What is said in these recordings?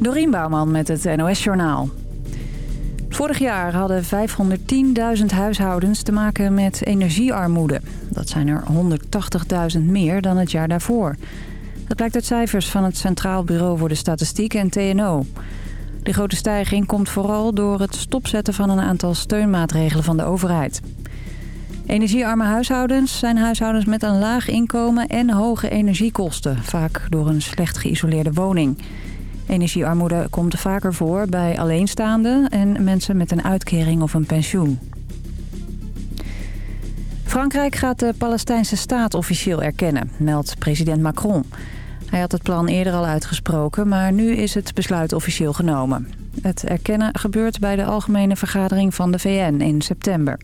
Dorien Bouwman met het NOS Journaal. Vorig jaar hadden 510.000 huishoudens te maken met energiearmoede. Dat zijn er 180.000 meer dan het jaar daarvoor. Dat blijkt uit cijfers van het Centraal Bureau voor de Statistiek en TNO. De grote stijging komt vooral door het stopzetten van een aantal steunmaatregelen van de overheid. Energiearme huishoudens zijn huishoudens met een laag inkomen en hoge energiekosten. Vaak door een slecht geïsoleerde woning. Energiearmoede komt vaker voor bij alleenstaanden en mensen met een uitkering of een pensioen. Frankrijk gaat de Palestijnse staat officieel erkennen, meldt president Macron. Hij had het plan eerder al uitgesproken, maar nu is het besluit officieel genomen. Het erkennen gebeurt bij de Algemene Vergadering van de VN in september.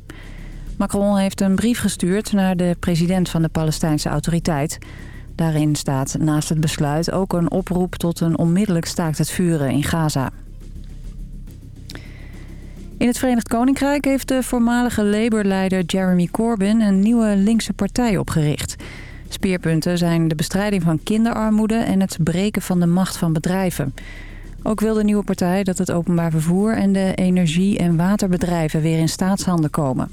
Macron heeft een brief gestuurd naar de president van de Palestijnse autoriteit. Daarin staat naast het besluit ook een oproep tot een onmiddellijk staakt het vuren in Gaza. In het Verenigd Koninkrijk heeft de voormalige Labour-leider Jeremy Corbyn een nieuwe linkse partij opgericht. Speerpunten zijn de bestrijding van kinderarmoede en het breken van de macht van bedrijven. Ook wil de nieuwe partij dat het openbaar vervoer en de energie- en waterbedrijven weer in staatshanden komen.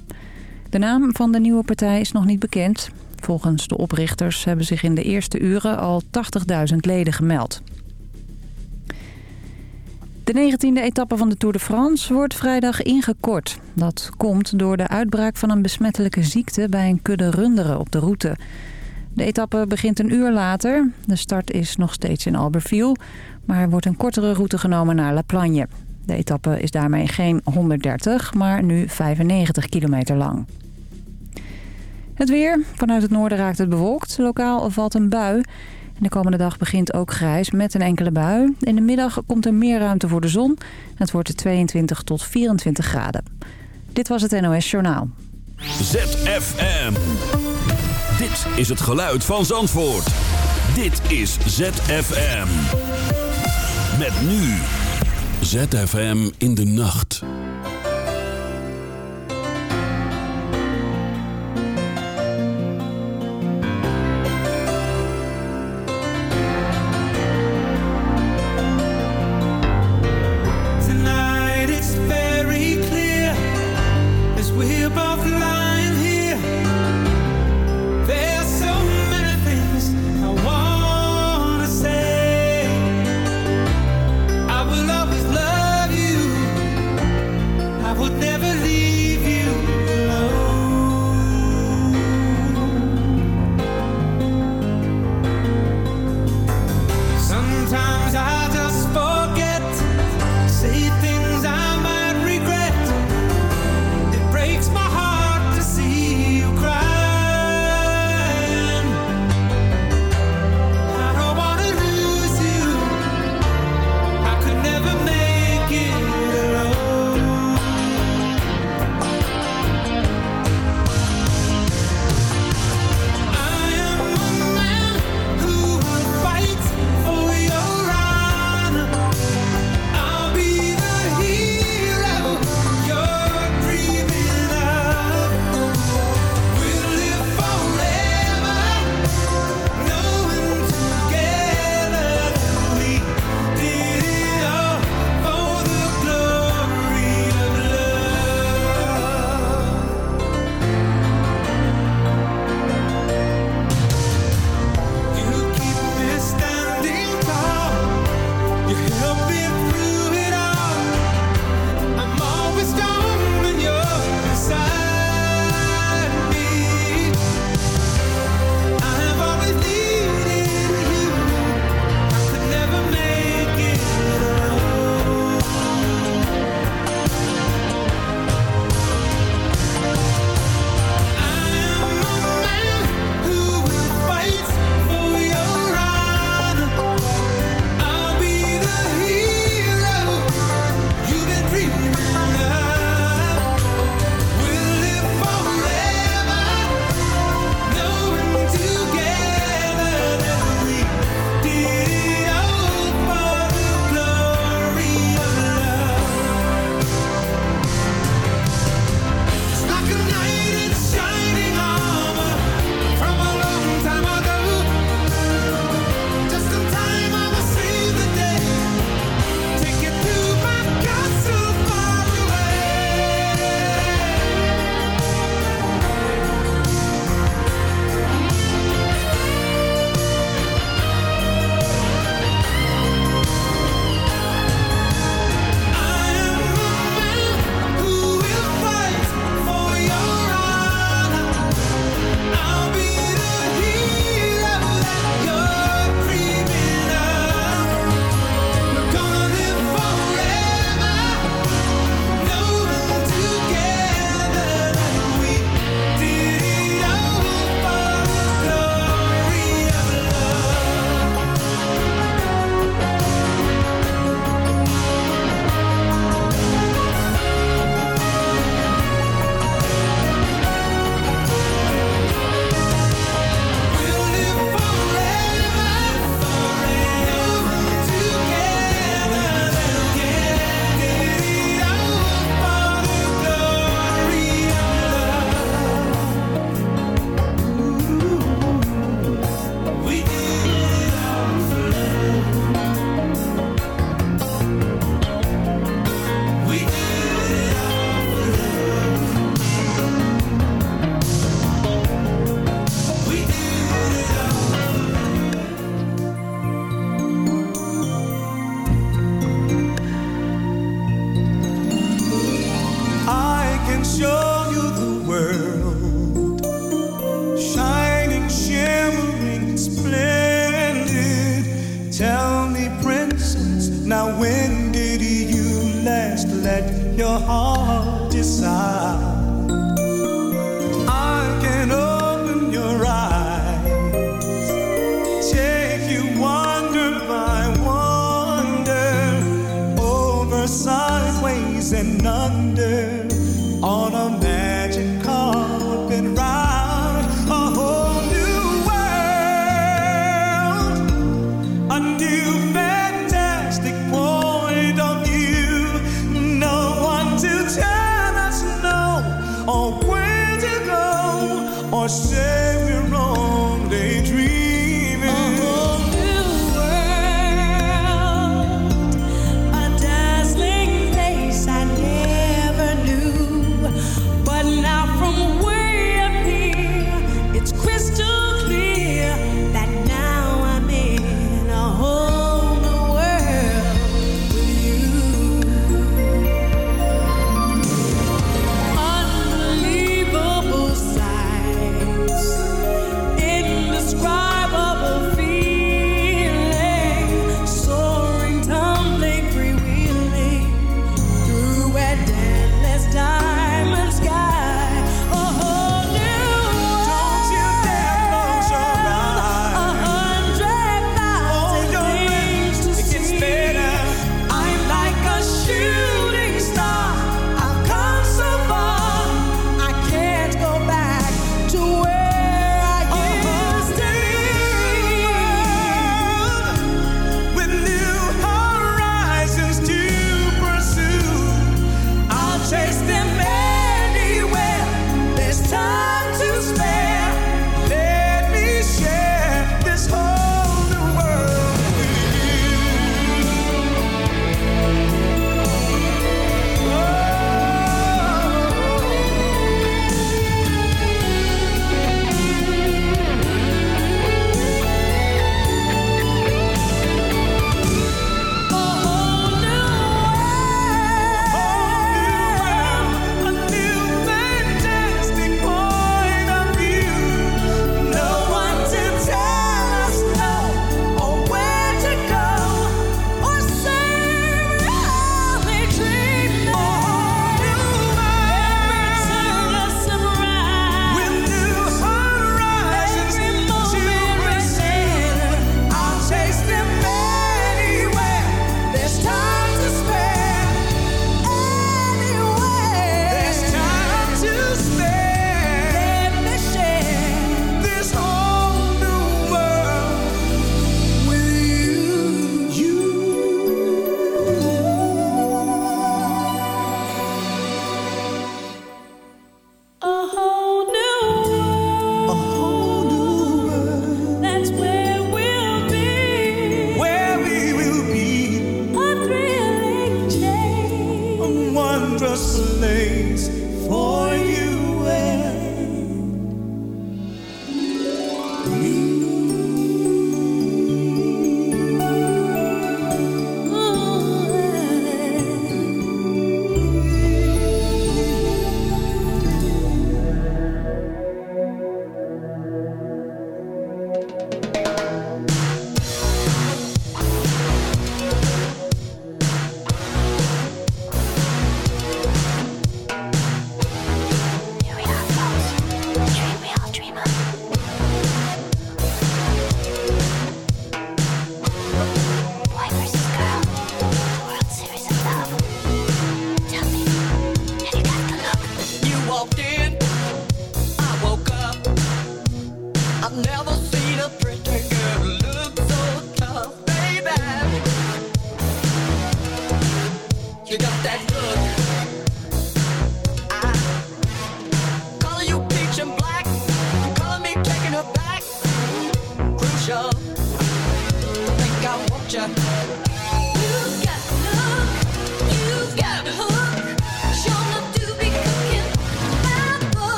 De naam van de nieuwe partij is nog niet bekend. Volgens de oprichters hebben zich in de eerste uren al 80.000 leden gemeld. De 19e etappe van de Tour de France wordt vrijdag ingekort. Dat komt door de uitbraak van een besmettelijke ziekte bij een kudde runderen op de route. De etappe begint een uur later. De start is nog steeds in Albertville, maar er wordt een kortere route genomen naar La Plagne. De etappe is daarmee geen 130, maar nu 95 kilometer lang. Het weer. Vanuit het noorden raakt het bewolkt. Lokaal valt een bui. De komende dag begint ook grijs met een enkele bui. In de middag komt er meer ruimte voor de zon. Het wordt 22 tot 24 graden. Dit was het NOS Journaal. ZFM. Dit is het geluid van Zandvoort. Dit is ZFM. Met nu. ZFM in de nacht.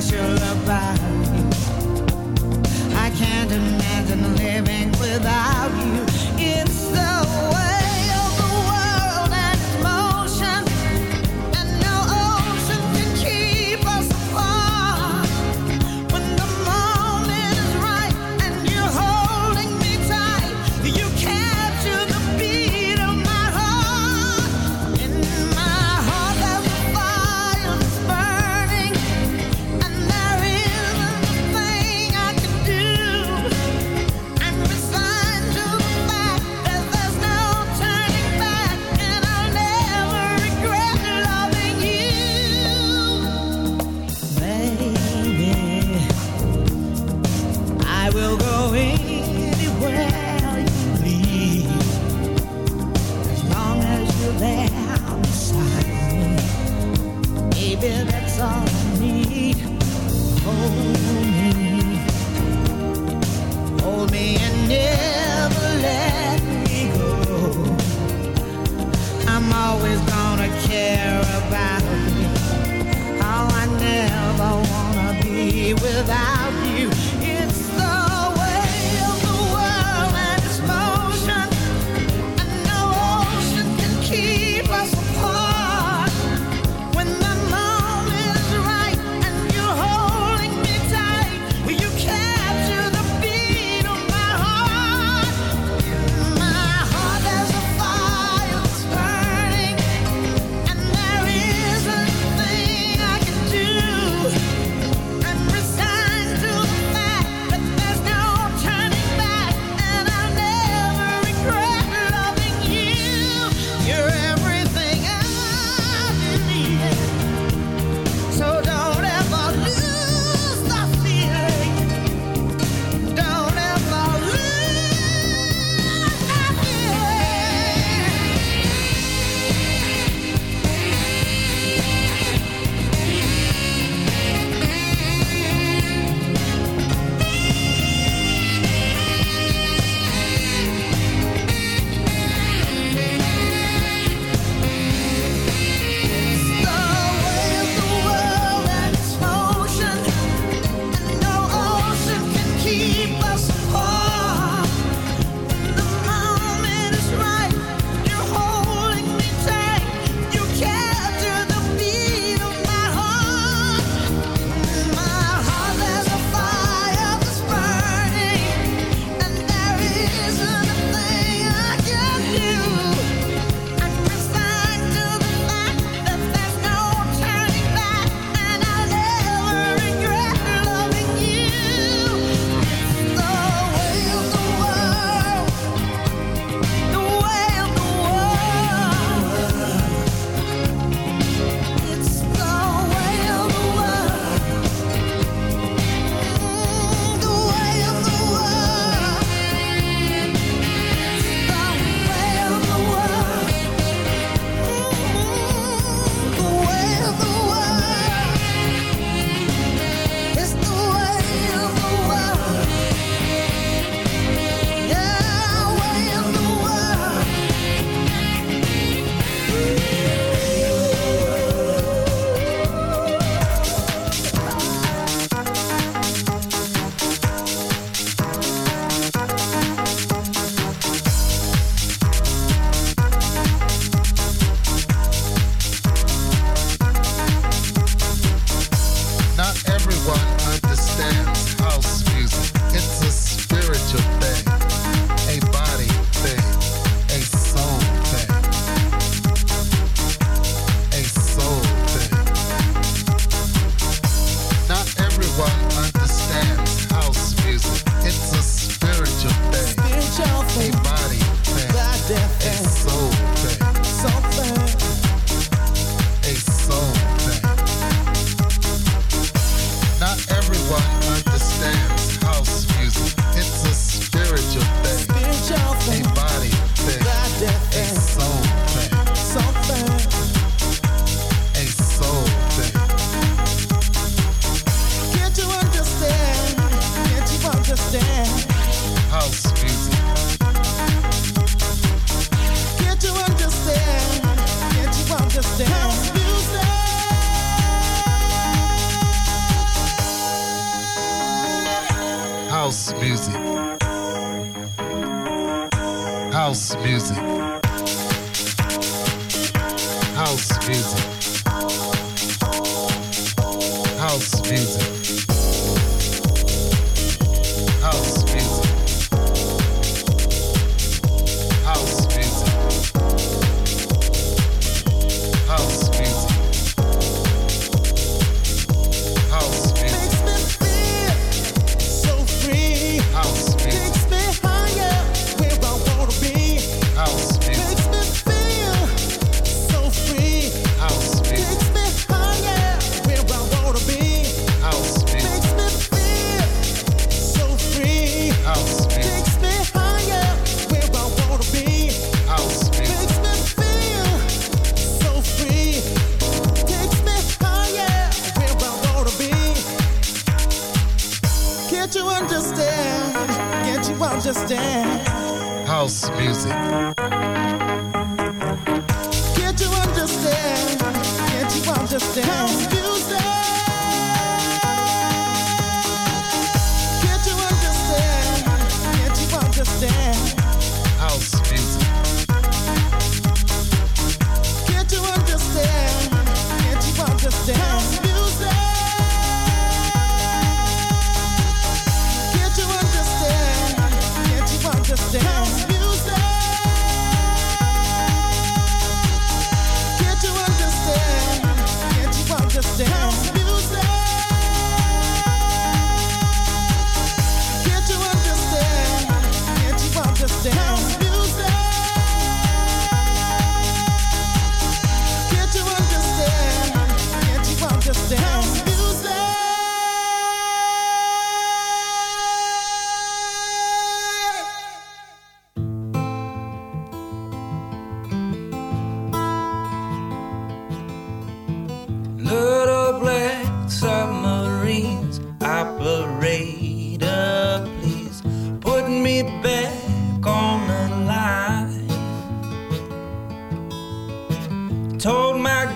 Special about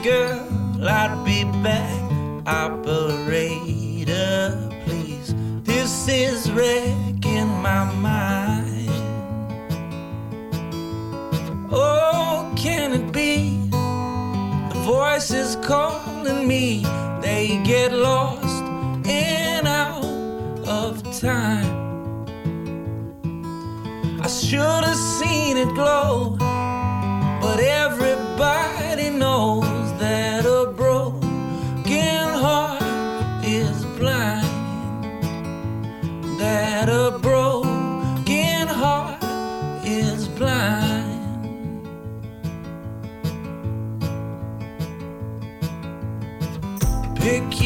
girl I'd be back, operator, please. This is wrecking my mind. Oh, can it be? The voices calling me, they get lost in out of time. I should have seen it glow, but everybody knows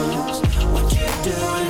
What you doing?